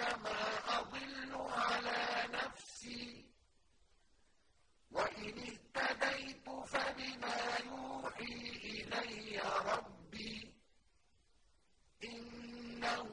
إنما أضل على نفسي. وإن اهتديت فبما يوحي إلي ربي. إنه